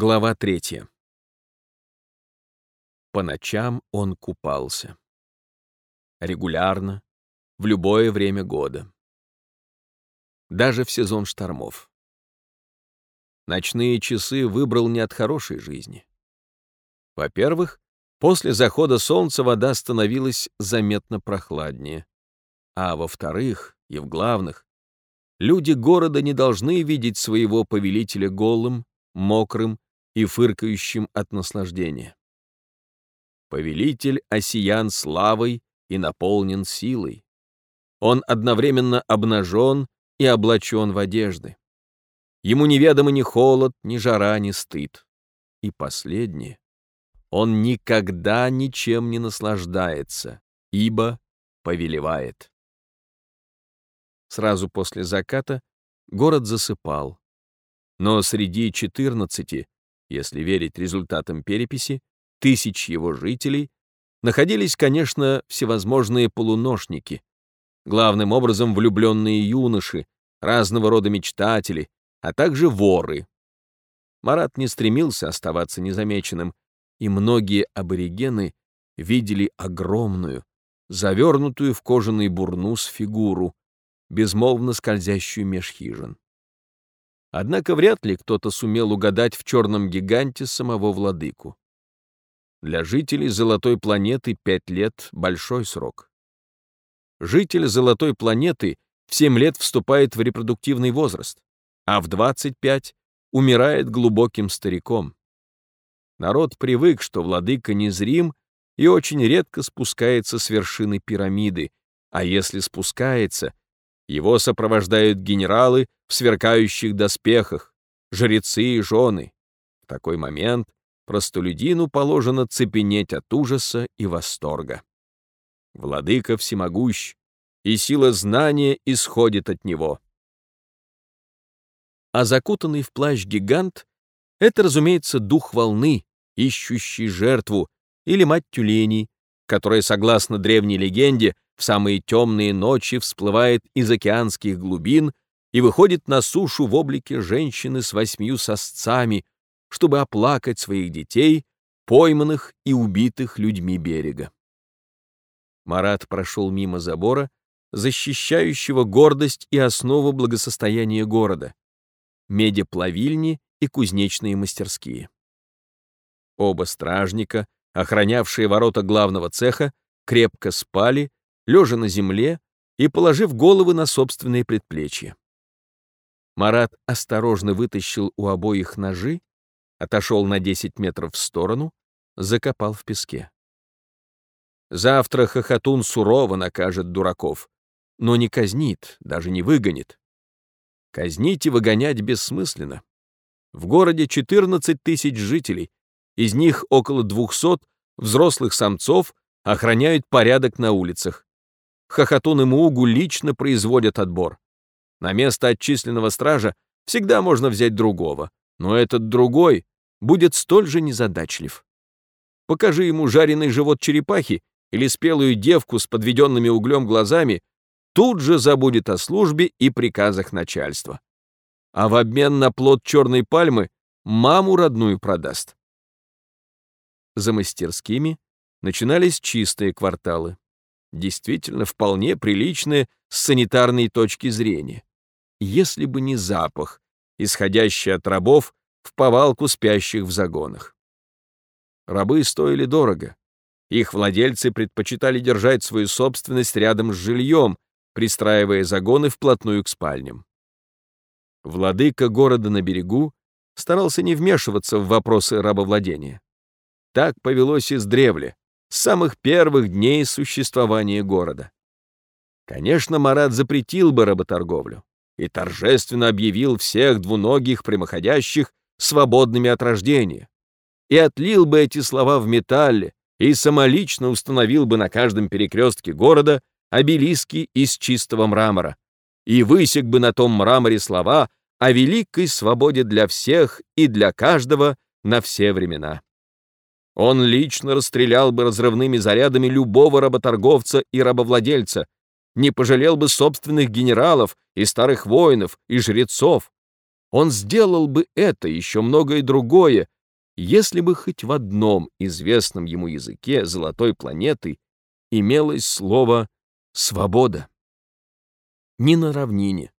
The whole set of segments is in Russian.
Глава третья. По ночам он купался. Регулярно, в любое время года. Даже в сезон штормов. Ночные часы выбрал не от хорошей жизни. Во-первых, после захода солнца вода становилась заметно прохладнее. А во-вторых, и в главных, люди города не должны видеть своего повелителя голым, мокрым и фыркающим от наслаждения. Повелитель осиян славой и наполнен силой. Он одновременно обнажен и облачен в одежды. Ему неведомо ни холод, ни жара, ни стыд. И последнее. Он никогда ничем не наслаждается, ибо повелевает. Сразу после заката город засыпал. Но среди 14, если верить результатам переписи, тысяч его жителей находились, конечно, всевозможные полуношники, главным образом влюбленные юноши, разного рода мечтатели, а также воры. Марат не стремился оставаться незамеченным, и многие аборигены видели огромную, завернутую в кожаный бурнус фигуру, безмолвно скользящую меж хижин. Однако вряд ли кто-то сумел угадать в черном гиганте самого владыку. Для жителей золотой планеты пять лет — большой срок. Житель золотой планеты в 7 лет вступает в репродуктивный возраст, а в 25 умирает глубоким стариком. Народ привык, что владыка незрим и очень редко спускается с вершины пирамиды, а если спускается, его сопровождают генералы в сверкающих доспехах, жрецы и жены. В такой момент простолюдину положено цепенеть от ужаса и восторга. Владыка всемогущ, и сила знания исходит от него. А закутанный в плащ гигант — это, разумеется, дух волны, ищущий жертву, или мать тюленей, которая, согласно древней легенде, в самые темные ночи всплывает из океанских глубин и выходит на сушу в облике женщины с восьмью сосцами, чтобы оплакать своих детей, пойманных и убитых людьми берега. Марат прошел мимо забора, защищающего гордость и основу благосостояния города, медеплавильни и кузнечные мастерские. Оба стражника, охранявшие ворота главного цеха, крепко спали, лежа на земле и положив головы на собственные предплечья. Марат осторожно вытащил у обоих ножи, отошел на 10 метров в сторону, закопал в песке. Завтра хохотун сурово накажет дураков, но не казнит, даже не выгонит. Казнить и выгонять бессмысленно. В городе 14 тысяч жителей, из них около 200 взрослых самцов охраняют порядок на улицах. Хохотун и Муугу лично производят отбор. На место отчисленного стража всегда можно взять другого, но этот другой будет столь же незадачлив. Покажи ему жареный живот черепахи или спелую девку с подведенными углем глазами, тут же забудет о службе и приказах начальства. А в обмен на плод черной пальмы маму родную продаст. За мастерскими начинались чистые кварталы действительно вполне приличное с санитарной точки зрения. Если бы не запах, исходящий от рабов в повалку спящих в загонах. Рабы стоили дорого. Их владельцы предпочитали держать свою собственность рядом с жильем, пристраивая загоны вплотную к спальням. Владыка города на берегу старался не вмешиваться в вопросы рабовладения. Так повелось из древля с самых первых дней существования города. Конечно, Марат запретил бы работорговлю и торжественно объявил всех двуногих прямоходящих свободными от рождения, и отлил бы эти слова в металле, и самолично установил бы на каждом перекрестке города обелиски из чистого мрамора, и высек бы на том мраморе слова о великой свободе для всех и для каждого на все времена. Он лично расстрелял бы разрывными зарядами любого работорговца и рабовладельца, не пожалел бы собственных генералов и старых воинов и жрецов. Он сделал бы это, еще многое другое, если бы хоть в одном известном ему языке золотой планеты имелось слово «свобода». Ни на равнине,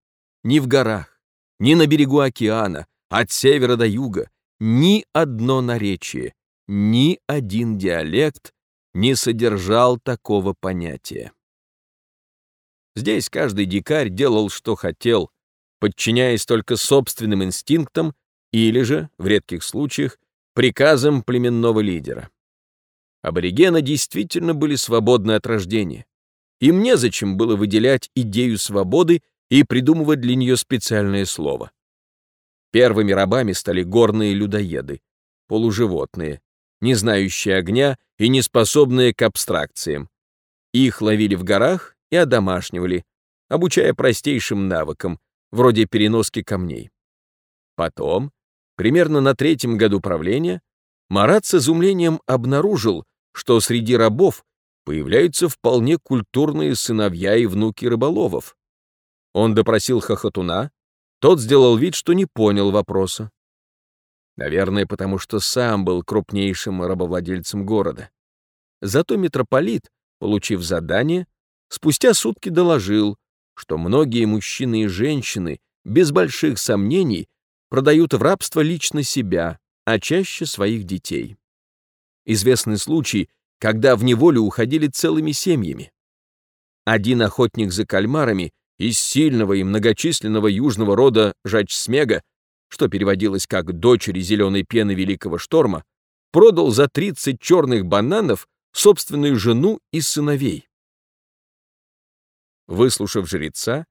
ни в горах, ни на берегу океана, от севера до юга, ни одно наречие, ни один диалект не содержал такого понятия. Здесь каждый дикарь делал, что хотел, подчиняясь только собственным инстинктам или же, в редких случаях, приказам племенного лидера. Аборигены действительно были свободны от рождения. Им незачем было выделять идею свободы и придумывать для нее специальное слово. Первыми рабами стали горные людоеды, полуживотные, не знающие огня и не способные к абстракциям. Их ловили в горах и одомашнивали, обучая простейшим навыкам, вроде переноски камней. Потом, примерно на третьем году правления, Марат с изумлением обнаружил, что среди рабов появляются вполне культурные сыновья и внуки рыболовов. Он допросил хохотуна, тот сделал вид, что не понял вопроса. Наверное, потому что сам был крупнейшим рабовладельцем города. Зато митрополит, получив задание, спустя сутки доложил, что многие мужчины и женщины без больших сомнений продают в рабство лично себя, а чаще своих детей. Известный случай, когда в неволю уходили целыми семьями. Один охотник за кальмарами из сильного и многочисленного южного рода Жачсмега, что переводилось как «дочери зеленой пены великого шторма», продал за 30 черных бананов собственную жену и сыновей. Выслушав жреца,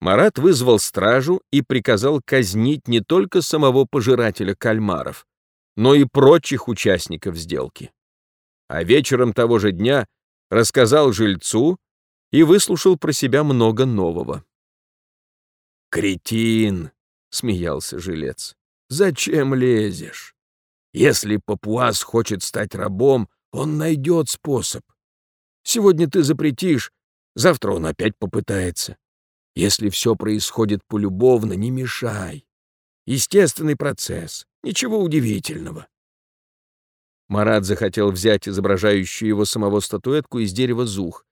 Марат вызвал стражу и приказал казнить не только самого пожирателя кальмаров, но и прочих участников сделки. А вечером того же дня рассказал жильцу, и выслушал про себя много нового. «Кретин!» — смеялся жилец. «Зачем лезешь? Если папуас хочет стать рабом, он найдет способ. Сегодня ты запретишь, завтра он опять попытается. Если все происходит полюбовно, не мешай. Естественный процесс, ничего удивительного». Марат захотел взять изображающую его самого статуэтку из дерева зух,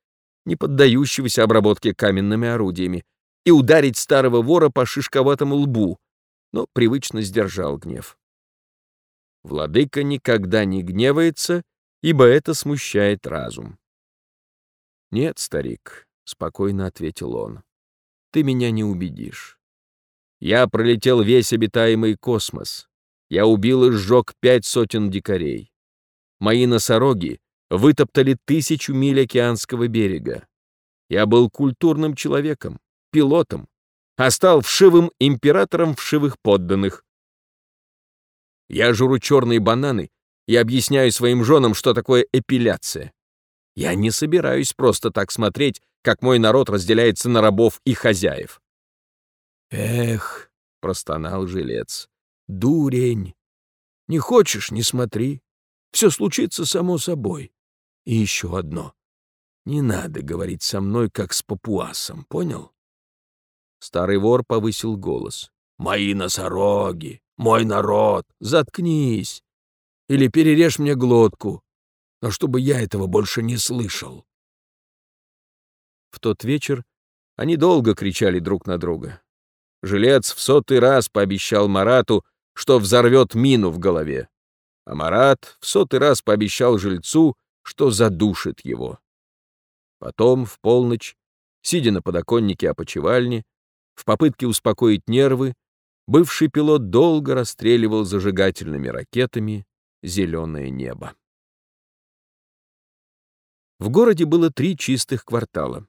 не поддающегося обработке каменными орудиями, и ударить старого вора по шишковатому лбу, но привычно сдержал гнев. Владыка никогда не гневается, ибо это смущает разум. «Нет, старик», — спокойно ответил он, — «ты меня не убедишь. Я пролетел весь обитаемый космос. Я убил и сжег пять сотен дикарей. Мои носороги вытоптали тысячу миль океанского берега. Я был культурным человеком, пилотом, а стал вшивым императором вшивых подданных. Я жру черные бананы и объясняю своим женам, что такое эпиляция. Я не собираюсь просто так смотреть, как мой народ разделяется на рабов и хозяев. «Эх», — простонал жилец, — «дурень! Не хочешь — не смотри. Все случится само собой. И еще одно. Не надо говорить со мной, как с папуасом, понял? Старый вор повысил голос. «Мои носороги! Мой народ! Заткнись! Или перережь мне глотку, но чтобы я этого больше не слышал!» В тот вечер они долго кричали друг на друга. Жилец в сотый раз пообещал Марату, что взорвет мину в голове. А Марат в сотый раз пообещал жильцу, что задушит его. Потом, в полночь, сидя на подоконнике опочивальни, в попытке успокоить нервы, бывший пилот долго расстреливал зажигательными ракетами зеленое небо. В городе было три чистых квартала.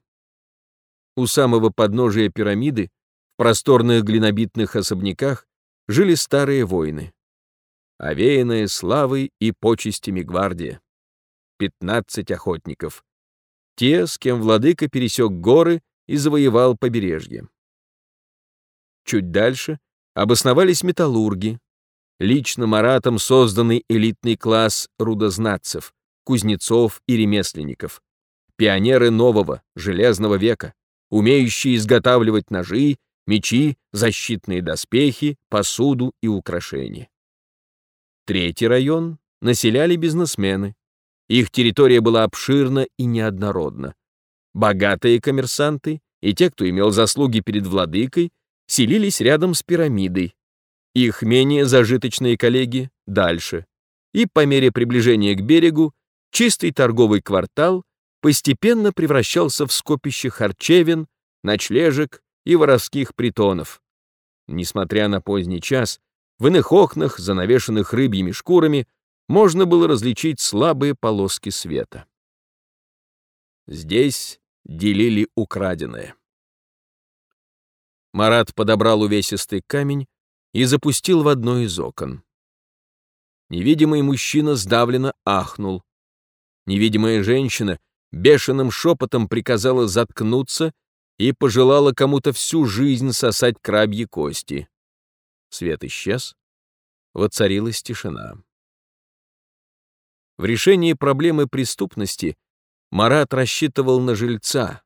У самого подножия пирамиды, в просторных глинобитных особняках, жили старые воины, овеянные славой и почестями гвардия пятнадцать охотников. Те, с кем владыка пересек горы и завоевал побережье. Чуть дальше обосновались металлурги, лично Маратом созданный элитный класс рудознатцев, кузнецов и ремесленников, пионеры нового, железного века, умеющие изготавливать ножи мечи, защитные доспехи, посуду и украшения. Третий район населяли бизнесмены. Их территория была обширна и неоднородна. Богатые коммерсанты и те, кто имел заслуги перед владыкой, селились рядом с пирамидой. Их менее зажиточные коллеги — дальше. И по мере приближения к берегу чистый торговый квартал постепенно превращался в скопище харчевин, ночлежек и воровских притонов. Несмотря на поздний час, в иных окнах, занавешенных рыбьими шкурами, можно было различить слабые полоски света. Здесь делили украденное. Марат подобрал увесистый камень и запустил в одно из окон. Невидимый мужчина сдавленно ахнул. Невидимая женщина бешеным шепотом приказала заткнуться и пожелала кому-то всю жизнь сосать крабьи кости. Свет исчез, воцарилась тишина. В решении проблемы преступности Марат рассчитывал на жильца,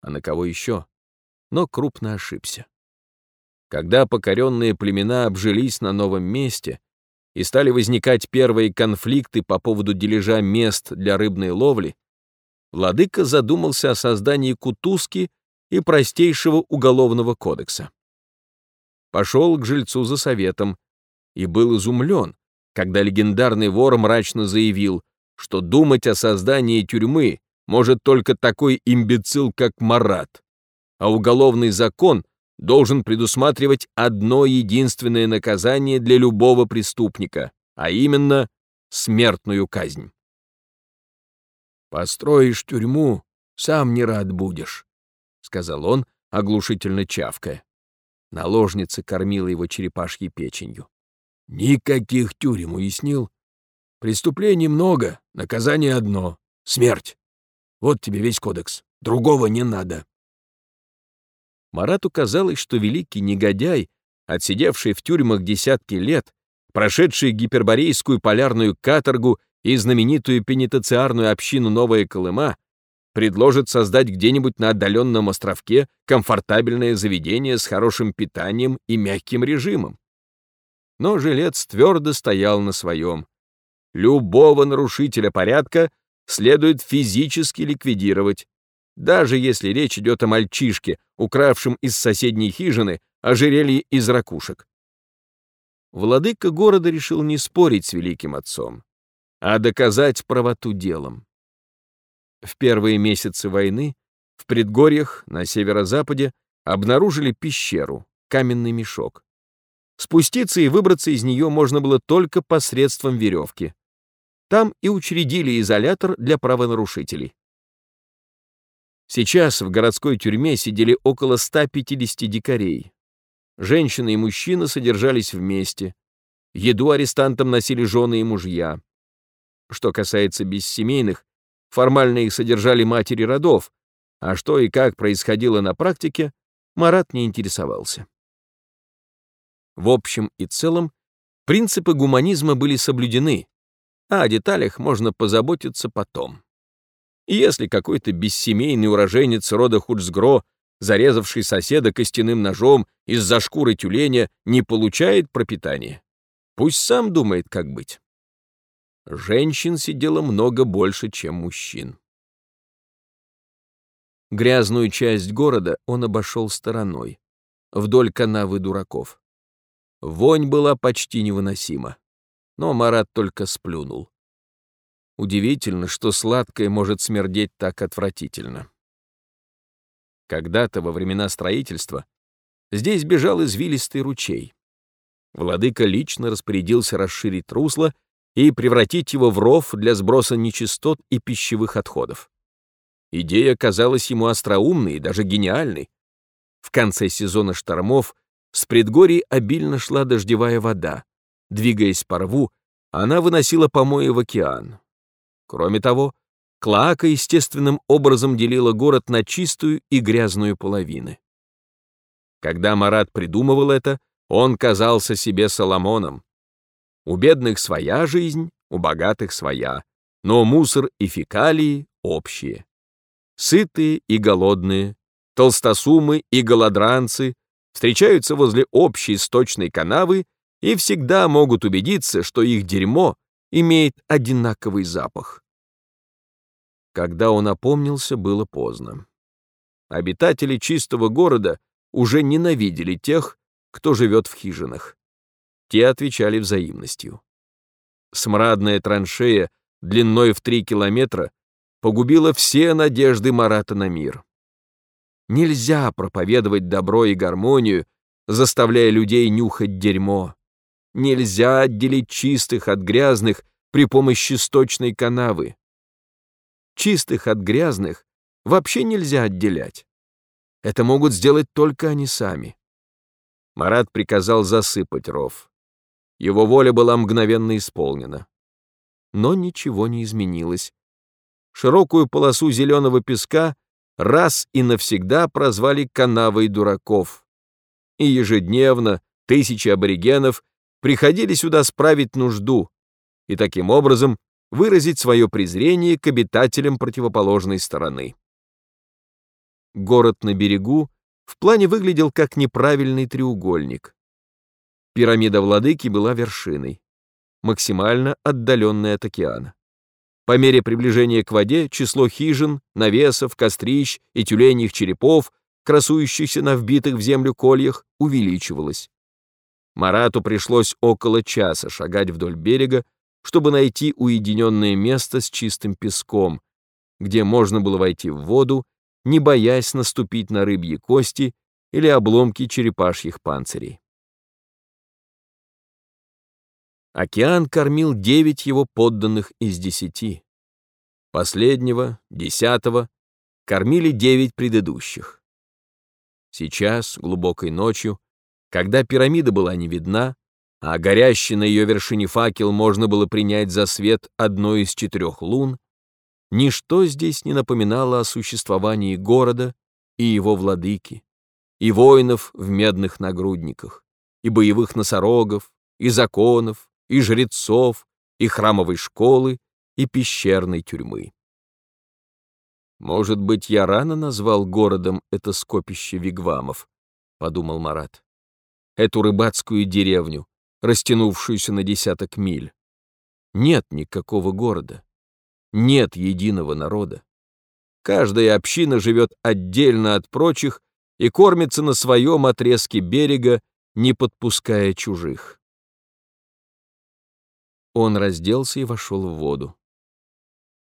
а на кого еще, но крупно ошибся. Когда покоренные племена обжились на новом месте и стали возникать первые конфликты по поводу дележа мест для рыбной ловли, владыка задумался о создании кутузки и простейшего уголовного кодекса. Пошел к жильцу за советом и был изумлен, когда легендарный вор мрачно заявил, что думать о создании тюрьмы может только такой имбецил, как Марат, а уголовный закон должен предусматривать одно единственное наказание для любого преступника, а именно смертную казнь. «Построишь тюрьму, сам не рад будешь», — сказал он, оглушительно чавкая. Наложница кормила его черепашьей печенью. «Никаких тюрем, уяснил? Преступлений много, наказание одно — смерть. Вот тебе весь кодекс, другого не надо». Марату казалось, что великий негодяй, отсидевший в тюрьмах десятки лет, прошедший гиперборейскую полярную каторгу и знаменитую пенитенциарную общину Новая Колыма, предложит создать где-нибудь на отдаленном островке комфортабельное заведение с хорошим питанием и мягким режимом. Но жилец твердо стоял на своем. Любого нарушителя порядка следует физически ликвидировать, даже если речь идет о мальчишке, укравшем из соседней хижины ожерелье из ракушек. Владыка города решил не спорить с великим отцом, а доказать правоту делом. В первые месяцы войны в предгорьях на северо-западе обнаружили пещеру, каменный мешок. Спуститься и выбраться из нее можно было только посредством веревки. Там и учредили изолятор для правонарушителей. Сейчас в городской тюрьме сидели около 150 дикарей. Женщины и мужчины содержались вместе. Еду арестантам носили жены и мужья. Что касается бессемейных, формально их содержали матери родов, а что и как происходило на практике, Марат не интересовался. В общем и целом, принципы гуманизма были соблюдены, а о деталях можно позаботиться потом. И если какой-то бессемейный уроженец рода Хуцгро, зарезавший соседа костяным ножом из-за шкуры тюленя, не получает пропитания, пусть сам думает, как быть женщин сидело много больше, чем мужчин. Грязную часть города он обошел стороной, вдоль канавы дураков. Вонь была почти невыносима, но Марат только сплюнул. Удивительно, что сладкое может смердеть так отвратительно. Когда-то во времена строительства здесь бежал извилистый ручей. Владыка лично распорядился расширить русло и превратить его в ров для сброса нечистот и пищевых отходов. Идея казалась ему остроумной и даже гениальной. В конце сезона штормов с предгорий обильно шла дождевая вода. Двигаясь по рву, она выносила помои в океан. Кроме того, Клоака естественным образом делила город на чистую и грязную половины. Когда Марат придумывал это, он казался себе Соломоном. У бедных своя жизнь, у богатых своя, но мусор и фекалии общие. Сытые и голодные, толстосумы и голодранцы, встречаются возле общей сточной канавы и всегда могут убедиться, что их дерьмо имеет одинаковый запах. Когда он опомнился, было поздно. Обитатели чистого города уже ненавидели тех, кто живет в хижинах. Те отвечали взаимностью. Смрадная траншея длиной в три километра погубила все надежды Марата на мир. Нельзя проповедовать добро и гармонию, заставляя людей нюхать дерьмо. Нельзя отделить чистых от грязных при помощи сточной канавы. Чистых от грязных вообще нельзя отделять. Это могут сделать только они сами. Марат приказал засыпать ров. Его воля была мгновенно исполнена. Но ничего не изменилось. Широкую полосу зеленого песка раз и навсегда прозвали канавой дураков. И ежедневно тысячи аборигенов приходили сюда справить нужду и таким образом выразить свое презрение к обитателям противоположной стороны. Город на берегу в плане выглядел как неправильный треугольник. Пирамида Владыки была вершиной, максимально отдаленной от океана. По мере приближения к воде число хижин, навесов, кострищ и тюленьих черепов, красующихся на вбитых в землю кольях, увеличивалось. Марату пришлось около часа шагать вдоль берега, чтобы найти уединенное место с чистым песком, где можно было войти в воду, не боясь наступить на рыбьи кости или обломки черепашьих панцирей. Океан кормил девять его подданных из десяти. Последнего, десятого, кормили девять предыдущих. Сейчас, глубокой ночью, когда пирамида была не видна, а горящий на ее вершине факел можно было принять за свет одной из четырех лун, ничто здесь не напоминало о существовании города и его владыки, и воинов в медных нагрудниках, и боевых носорогов, и законов, и жрецов, и храмовой школы, и пещерной тюрьмы. «Может быть, я рано назвал городом это скопище вигвамов», — подумал Марат. «Эту рыбацкую деревню, растянувшуюся на десяток миль. Нет никакого города. Нет единого народа. Каждая община живет отдельно от прочих и кормится на своем отрезке берега, не подпуская чужих. Он разделся и вошел в воду.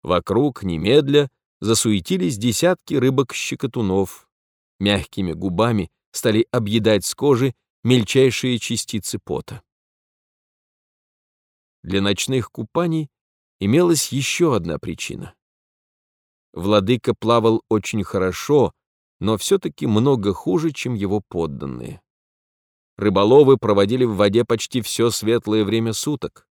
Вокруг, немедля, засуетились десятки рыбок-щекотунов. Мягкими губами стали объедать с кожи мельчайшие частицы пота. Для ночных купаний имелась еще одна причина. Владыка плавал очень хорошо, но все-таки много хуже, чем его подданные. Рыболовы проводили в воде почти все светлое время суток.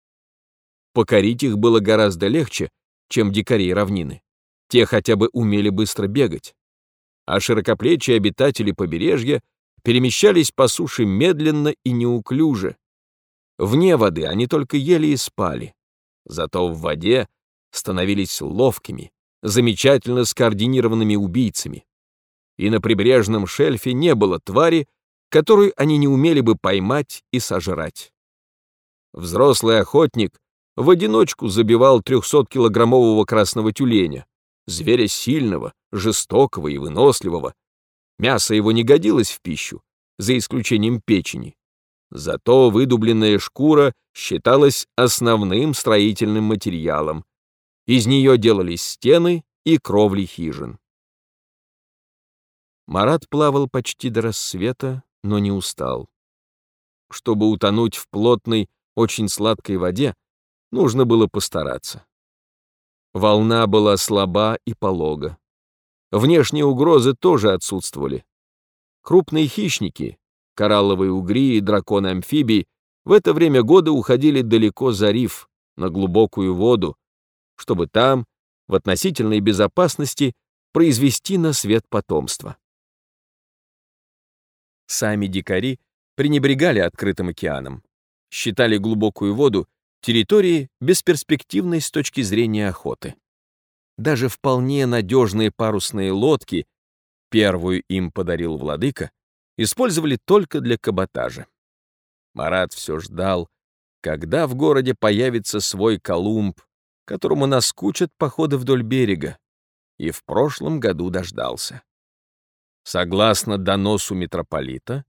Покорить их было гораздо легче, чем дикарей равнины. Те хотя бы умели быстро бегать. А широкоплечие обитатели побережья перемещались по суше медленно и неуклюже, Вне воды они только ели и спали. Зато в воде становились ловкими, замечательно скоординированными убийцами. И на прибрежном шельфе не было твари, которую они не умели бы поймать и сожрать. Взрослый охотник в одиночку забивал 300-килограммового красного тюленя, зверя сильного, жестокого и выносливого. Мясо его не годилось в пищу, за исключением печени. Зато выдубленная шкура считалась основным строительным материалом. Из нее делались стены и кровли хижин. Марат плавал почти до рассвета, но не устал. Чтобы утонуть в плотной, очень сладкой воде, нужно было постараться. Волна была слаба и полога. Внешние угрозы тоже отсутствовали. Крупные хищники, коралловые угри и драконы-амфибии в это время года уходили далеко за риф, на глубокую воду, чтобы там, в относительной безопасности, произвести на свет потомство. Сами дикари пренебрегали открытым океаном, считали глубокую воду территорией бесперспективной с точки зрения охоты. Даже вполне надежные парусные лодки, первую им подарил владыка, использовали только для каботажа. Марат все ждал, когда в городе появится свой Колумб, которому наскучат походы вдоль берега, и в прошлом году дождался. Согласно доносу митрополита,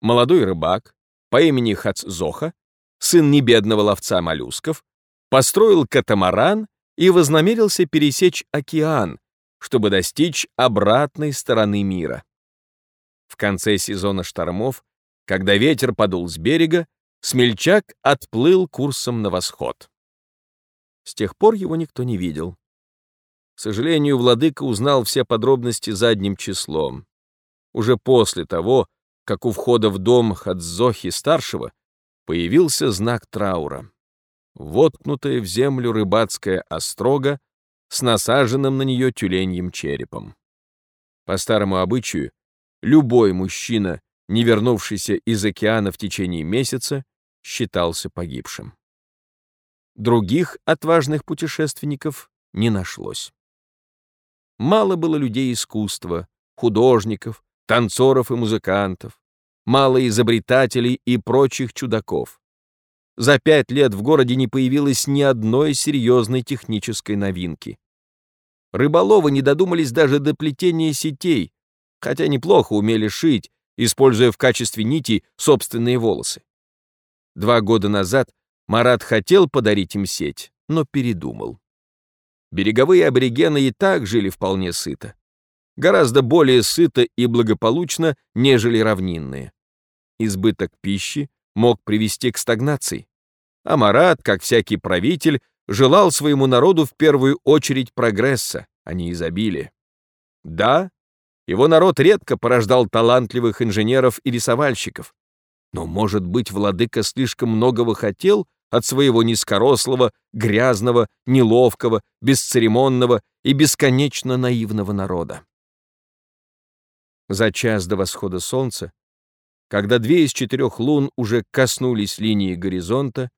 молодой рыбак по имени Хацзоха, сын небедного ловца моллюсков, построил катамаран и вознамерился пересечь океан, чтобы достичь обратной стороны мира. В конце сезона штормов, когда ветер подул с берега, смельчак отплыл курсом на восход. С тех пор его никто не видел. К сожалению, владыка узнал все подробности задним числом. Уже после того, как у входа в дом Хадзохи-старшего появился знак траура. Воткнутая в землю рыбацкая острога с насаженным на нее тюленьим черепом. По старому обычаю, любой мужчина, не вернувшийся из океана в течение месяца, считался погибшим. Других отважных путешественников не нашлось. Мало было людей искусства, художников, танцоров и музыкантов, мало изобретателей и прочих чудаков. За пять лет в городе не появилось ни одной серьезной технической новинки. Рыболовы не додумались даже до плетения сетей, хотя неплохо умели шить, используя в качестве нити собственные волосы. Два года назад Марат хотел подарить им сеть, но передумал. Береговые аборигены и так жили вполне сыто. Гораздо более сыто и благополучно, нежели равнинные. Избыток пищи мог привести к стагнации. А Марат, как всякий правитель, желал своему народу в первую очередь прогресса, а не изобилия. Да, его народ редко порождал талантливых инженеров и рисовальщиков. Но, может быть, владыка слишком многого хотел от своего низкорослого, грязного, неловкого, бесцеремонного и бесконечно наивного народа. За час до восхода солнца когда две из четырех лун уже коснулись линии горизонта,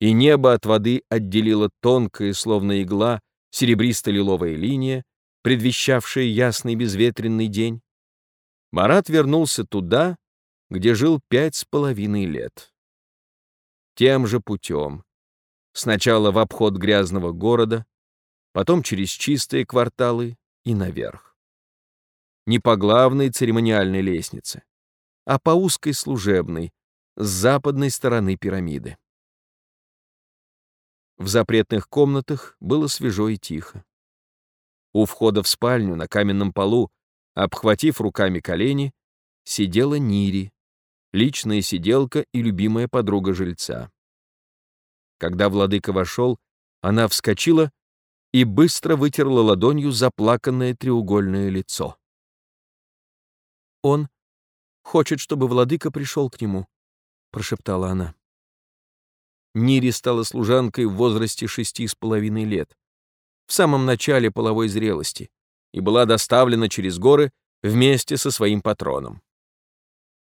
и небо от воды отделила тонкая, словно игла, серебристо-лиловая линия, предвещавшая ясный безветренный день, Марат вернулся туда, где жил пять с половиной лет. Тем же путем. Сначала в обход грязного города, потом через чистые кварталы и наверх. Не по главной церемониальной лестнице, а по узкой служебной, с западной стороны пирамиды. В запретных комнатах было свежо и тихо. У входа в спальню на каменном полу, обхватив руками колени, сидела Нири, личная сиделка и любимая подруга жильца. Когда владыка вошел, она вскочила и быстро вытерла ладонью заплаканное треугольное лицо. Он Хочет, чтобы владыка пришел к нему», — прошептала она. Нири стала служанкой в возрасте шести с половиной лет, в самом начале половой зрелости, и была доставлена через горы вместе со своим патроном.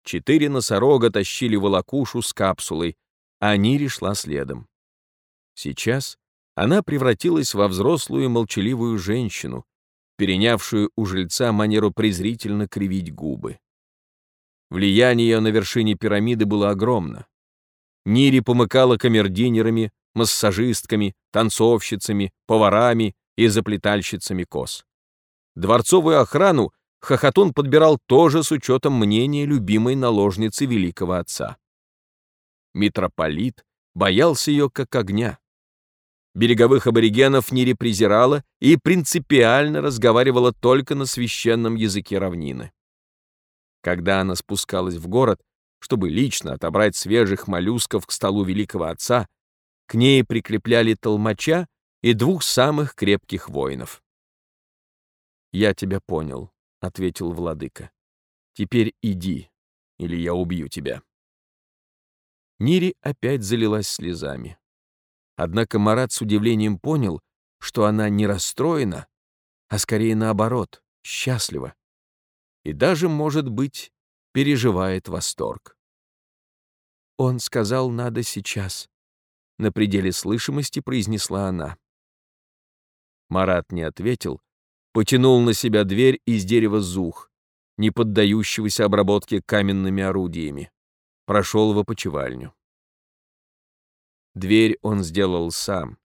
Четыре носорога тащили волокушу с капсулой, а Нири шла следом. Сейчас она превратилась во взрослую молчаливую женщину, перенявшую у жильца манеру презрительно кривить губы. Влияние ее на вершине пирамиды было огромно. Нири помыкала камердинерами, массажистками, танцовщицами, поварами и заплетальщицами кос. Дворцовую охрану Хохотун подбирал тоже с учетом мнения любимой наложницы великого отца. Митрополит боялся ее как огня. Береговых аборигенов Нири презирала и принципиально разговаривала только на священном языке равнины. Когда она спускалась в город, чтобы лично отобрать свежих моллюсков к столу великого отца, к ней прикрепляли толмача и двух самых крепких воинов. «Я тебя понял», — ответил владыка. «Теперь иди, или я убью тебя». Нири опять залилась слезами. Однако Марат с удивлением понял, что она не расстроена, а скорее наоборот, счастлива и даже, может быть, переживает восторг. «Он сказал, надо сейчас», — на пределе слышимости произнесла она. Марат не ответил, потянул на себя дверь из дерева зух, не поддающегося обработке каменными орудиями, прошел в опочивальню. Дверь он сделал сам.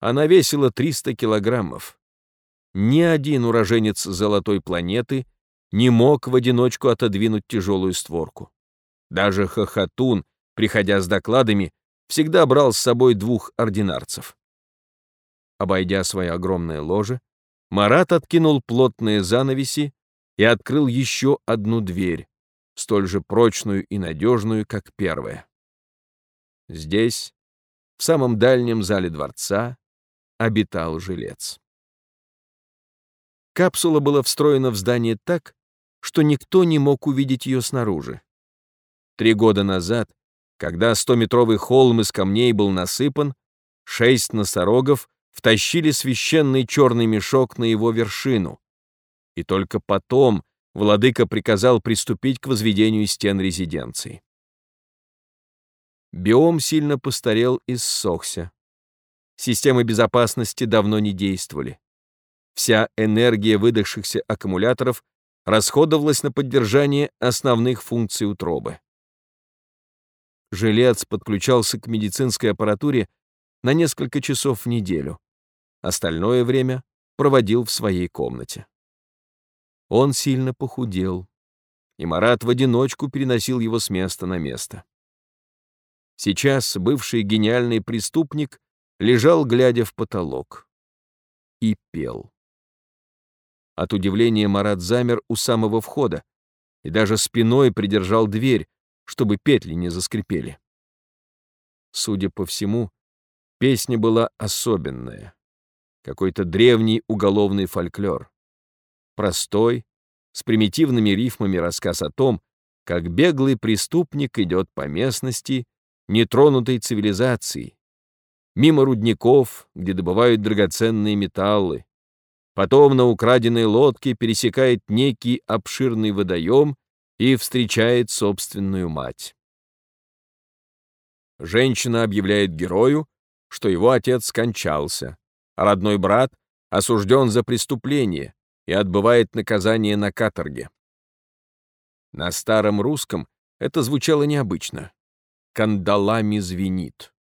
Она весила 300 килограммов. Ни один уроженец золотой планеты не мог в одиночку отодвинуть тяжелую створку. Даже Хохотун, приходя с докладами, всегда брал с собой двух ординарцев. Обойдя свое огромное ложе, Марат откинул плотные занавеси и открыл еще одну дверь, столь же прочную и надежную, как первая. Здесь, в самом дальнем зале дворца, обитал жилец. Капсула была встроена в здание так, что никто не мог увидеть ее снаружи. Три года назад, когда стометровый холм из камней был насыпан, шесть носорогов втащили священный черный мешок на его вершину, и только потом владыка приказал приступить к возведению стен резиденции. Биом сильно постарел и ссохся. Системы безопасности давно не действовали. Вся энергия выдохшихся аккумуляторов расходовалась на поддержание основных функций утробы. Жилец подключался к медицинской аппаратуре на несколько часов в неделю. Остальное время проводил в своей комнате. Он сильно похудел, и Марат в одиночку переносил его с места на место. Сейчас бывший гениальный преступник лежал, глядя в потолок, и пел. От удивления Марат замер у самого входа и даже спиной придержал дверь, чтобы петли не заскрипели. Судя по всему, песня была особенная, какой-то древний уголовный фольклор. Простой, с примитивными рифмами рассказ о том, как беглый преступник идет по местности, нетронутой цивилизацией, мимо рудников, где добывают драгоценные металлы, Потом на украденной лодке пересекает некий обширный водоем и встречает собственную мать. Женщина объявляет герою, что его отец скончался, а родной брат осужден за преступление и отбывает наказание на каторге. На старом русском это звучало необычно. Кандалами звенит.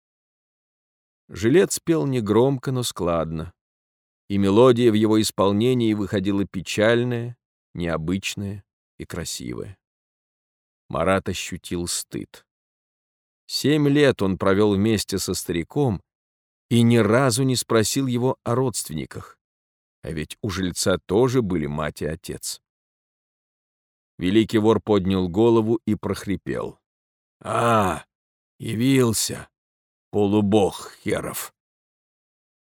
Жилец пел негромко, но складно и мелодия в его исполнении выходила печальная, необычная и красивая. Марат ощутил стыд. Семь лет он провел вместе со стариком и ни разу не спросил его о родственниках, а ведь у жильца тоже были мать и отец. Великий вор поднял голову и прохрипел. «А, явился, полубог херов!»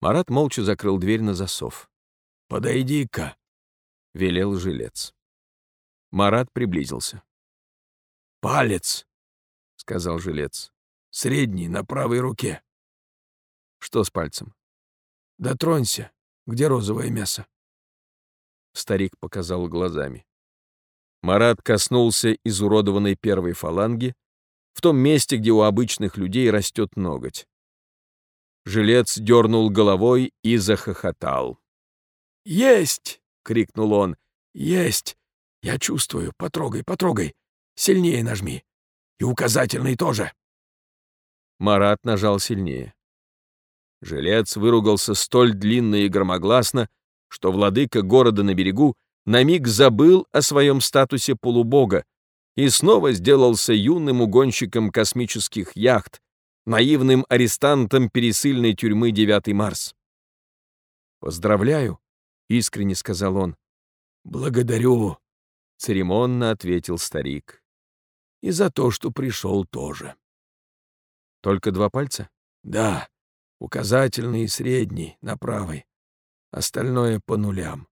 Марат молча закрыл дверь на засов. «Подойди-ка», — велел жилец. Марат приблизился. «Палец», — сказал жилец, — «средний, на правой руке». «Что с пальцем?» «Дотронься, где розовое мясо?» Старик показал глазами. Марат коснулся изуродованной первой фаланги в том месте, где у обычных людей растет ноготь. Жилец дернул головой и захохотал. «Есть!» — крикнул он. «Есть! Я чувствую. Потрогай, потрогай. Сильнее нажми. И указательный тоже». Марат нажал сильнее. Жилец выругался столь длинно и громогласно, что владыка города на берегу на миг забыл о своем статусе полубога и снова сделался юным угонщиком космических яхт, наивным арестантом пересыльной тюрьмы «Девятый Марс». «Поздравляю», — искренне сказал он. «Благодарю», — церемонно ответил старик. «И за то, что пришел тоже». «Только два пальца?» «Да, указательный и средний, на правой. Остальное по нулям.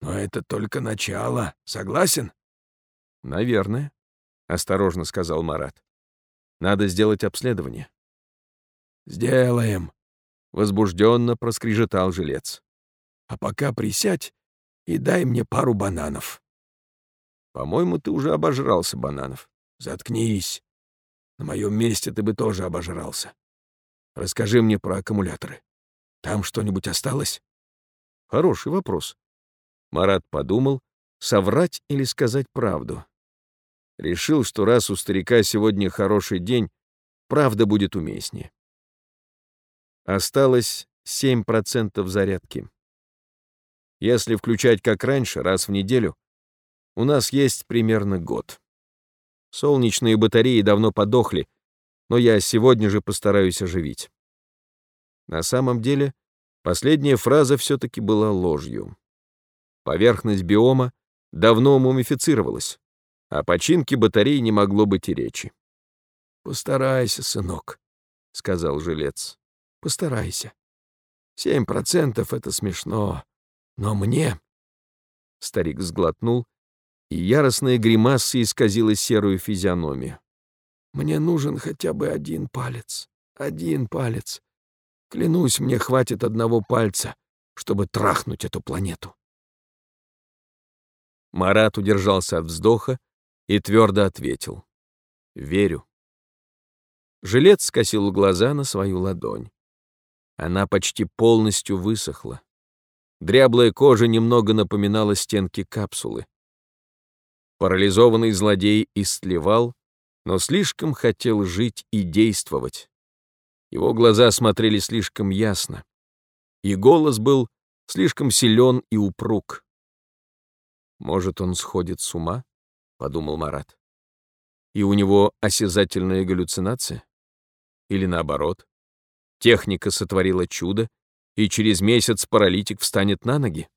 Но это только начало, согласен?» «Наверное», — осторожно сказал Марат. «Надо сделать обследование». «Сделаем», — возбужденно проскрежетал жилец. «А пока присядь и дай мне пару бананов». «По-моему, ты уже обожрался бананов». «Заткнись. На моем месте ты бы тоже обожрался. Расскажи мне про аккумуляторы. Там что-нибудь осталось?» «Хороший вопрос». Марат подумал соврать или сказать правду. Решил, что раз у старика сегодня хороший день, правда будет уместнее. Осталось 7% зарядки. Если включать как раньше, раз в неделю, у нас есть примерно год. Солнечные батареи давно подохли, но я сегодня же постараюсь оживить. На самом деле, последняя фраза все-таки была ложью. Поверхность биома давно мумифицировалась, о починке батарей не могло быть и речи. «Постарайся, сынок», — сказал жилец. «Постарайся. Семь процентов — это смешно. Но мне...» Старик сглотнул, и яростная гримаса исказила серую физиономию. «Мне нужен хотя бы один палец. Один палец. Клянусь, мне хватит одного пальца, чтобы трахнуть эту планету». Марат удержался от вздоха, и твердо ответил. «Верю». Жилец скосил глаза на свою ладонь. Она почти полностью высохла. Дряблая кожа немного напоминала стенки капсулы. Парализованный злодей истлевал, но слишком хотел жить и действовать. Его глаза смотрели слишком ясно, и голос был слишком силен и упруг. Может, он сходит с ума? Подумал Марат. И у него осязательная галлюцинация? Или наоборот? Техника сотворила чудо, и через месяц паралитик встанет на ноги?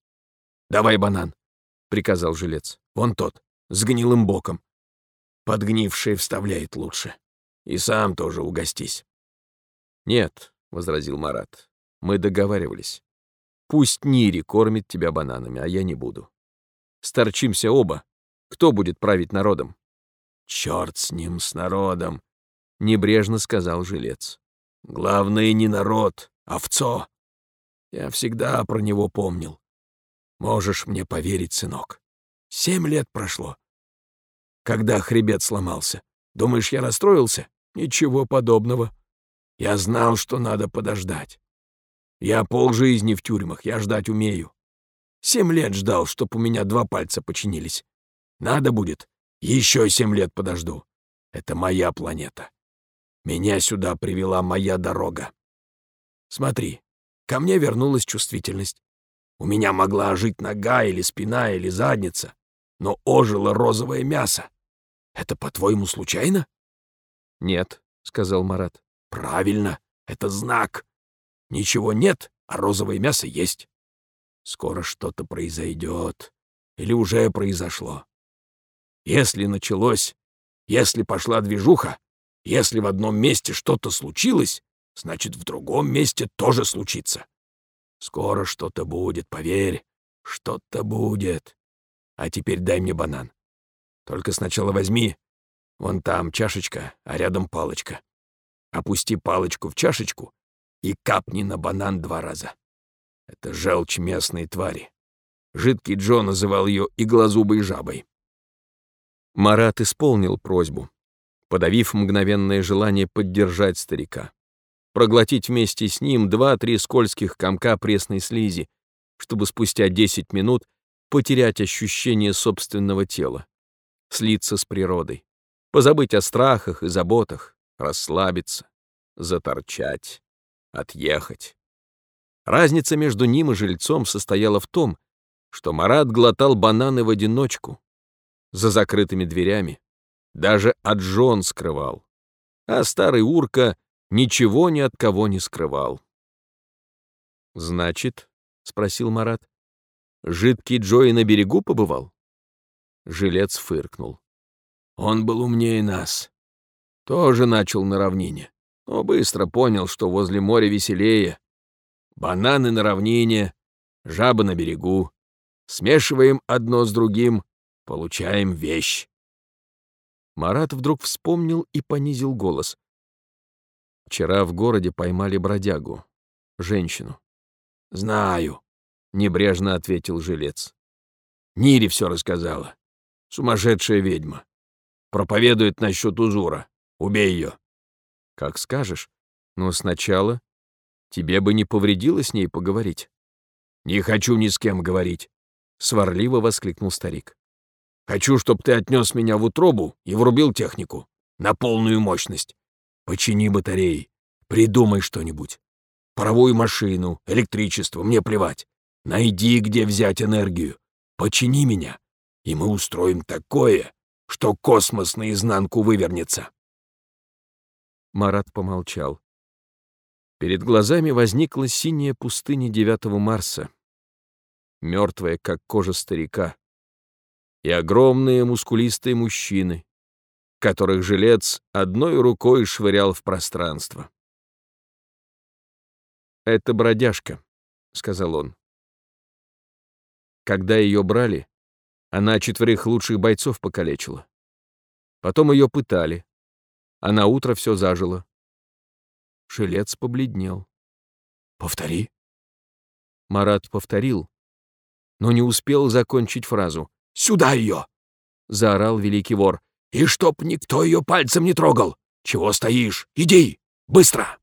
«Давай банан», — приказал жилец. «Вон тот, с гнилым боком. Подгнивший вставляет лучше. И сам тоже угостись». «Нет», — возразил Марат, — «мы договаривались. Пусть Нири кормит тебя бананами, а я не буду. Сторчимся оба, кто будет править народом? Черт с ним, с народом, небрежно сказал жилец. Главное не народ, а овцо. Я всегда про него помнил. Можешь мне поверить, сынок. Семь лет прошло. Когда хребет сломался, думаешь, я расстроился? Ничего подобного. Я знал, что надо подождать. Я полжизни в тюрьмах, я ждать умею. Семь лет ждал, чтоб у меня два пальца починились. Надо будет, еще семь лет подожду. Это моя планета. Меня сюда привела моя дорога. Смотри, ко мне вернулась чувствительность. У меня могла ожить нога или спина или задница, но ожило розовое мясо. Это, по-твоему, случайно? Нет, — сказал Марат. Правильно, это знак. Ничего нет, а розовое мясо есть. Скоро что-то произойдет. Или уже произошло. Если началось, если пошла движуха, если в одном месте что-то случилось, значит, в другом месте тоже случится. Скоро что-то будет, поверь, что-то будет. А теперь дай мне банан. Только сначала возьми, вон там чашечка, а рядом палочка. Опусти палочку в чашечку и капни на банан два раза. Это желчь местной твари. Жидкий Джо называл ее иглозубой жабой. Марат исполнил просьбу, подавив мгновенное желание поддержать старика, проглотить вместе с ним два-три скользких комка пресной слизи, чтобы спустя 10 минут потерять ощущение собственного тела, слиться с природой, позабыть о страхах и заботах, расслабиться, заторчать, отъехать. Разница между ним и жильцом состояла в том, что Марат глотал бананы в одиночку, за закрытыми дверями. Даже от жен скрывал. А старый урка ничего ни от кого не скрывал. «Значит?» — спросил Марат. «Жидкий Джои на берегу побывал?» Жилец фыркнул. «Он был умнее нас. Тоже начал на равнине, но быстро понял, что возле моря веселее. Бананы на равнине, жаба на берегу. Смешиваем одно с другим, Получаем вещь. Марат вдруг вспомнил и понизил голос. Вчера в городе поймали бродягу, женщину. «Знаю», — небрежно ответил жилец. «Нире все рассказала. Сумасшедшая ведьма. Проповедует насчет узура. Убей ее». «Как скажешь. Но сначала тебе бы не повредило с ней поговорить». «Не хочу ни с кем говорить. сварливо воскликнул старик. Хочу, чтобы ты отнес меня в утробу и врубил технику. На полную мощность. Почини батареи. Придумай что-нибудь. Паровую машину, электричество, мне плевать. Найди, где взять энергию. Почини меня, и мы устроим такое, что космос наизнанку вывернется. Марат помолчал. Перед глазами возникла синяя пустыня девятого Марса, мертвая, как кожа старика, и огромные мускулистые мужчины, которых жилец одной рукой швырял в пространство. «Это бродяжка», — сказал он. Когда ее брали, она четверых лучших бойцов покалечила. Потом ее пытали, а на утро все зажило. Жилец побледнел. «Повтори». Марат повторил, но не успел закончить фразу. «Сюда ее!» — заорал великий вор. «И чтоб никто ее пальцем не трогал! Чего стоишь? Иди! Быстро!»